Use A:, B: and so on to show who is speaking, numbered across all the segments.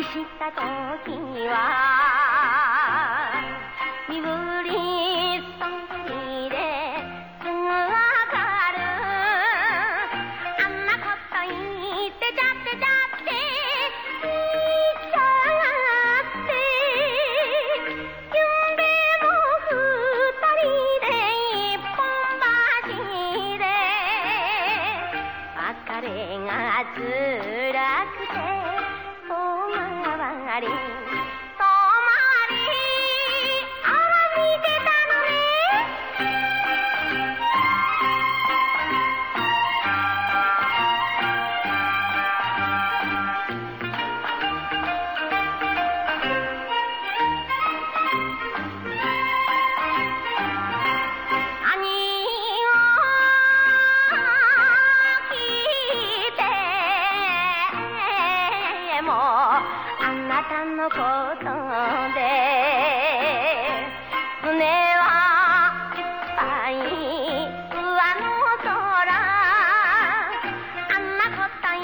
A: 時は身振りそんぶりですぐわかる。あんなこと言ってちゃってちゃって言っちゃって夢も二人で一本橋で別れが辛くて你なたのことで胸はいっぱい上の空あんなこと言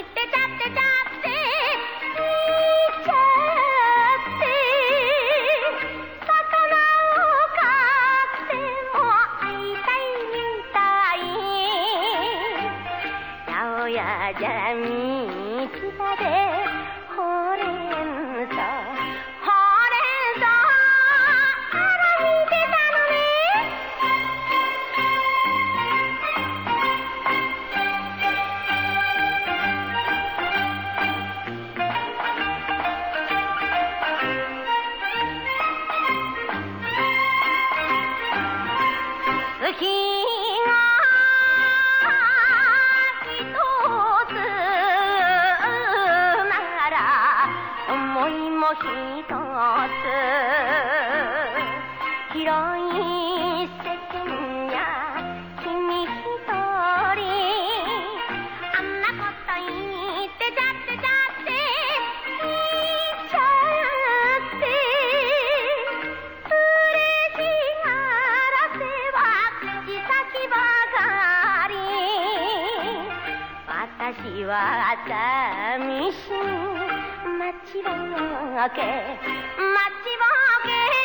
A: ってちゃってちゃって言っちゃって魚を飼っても会いたいみたい。八百屋じゃ道場で一つ広い世間や君一人あんなこと言ってちゃってちゃって言っちゃって嬉しがらせは口先ばかり私は寂しい 마치러 게 마치러 게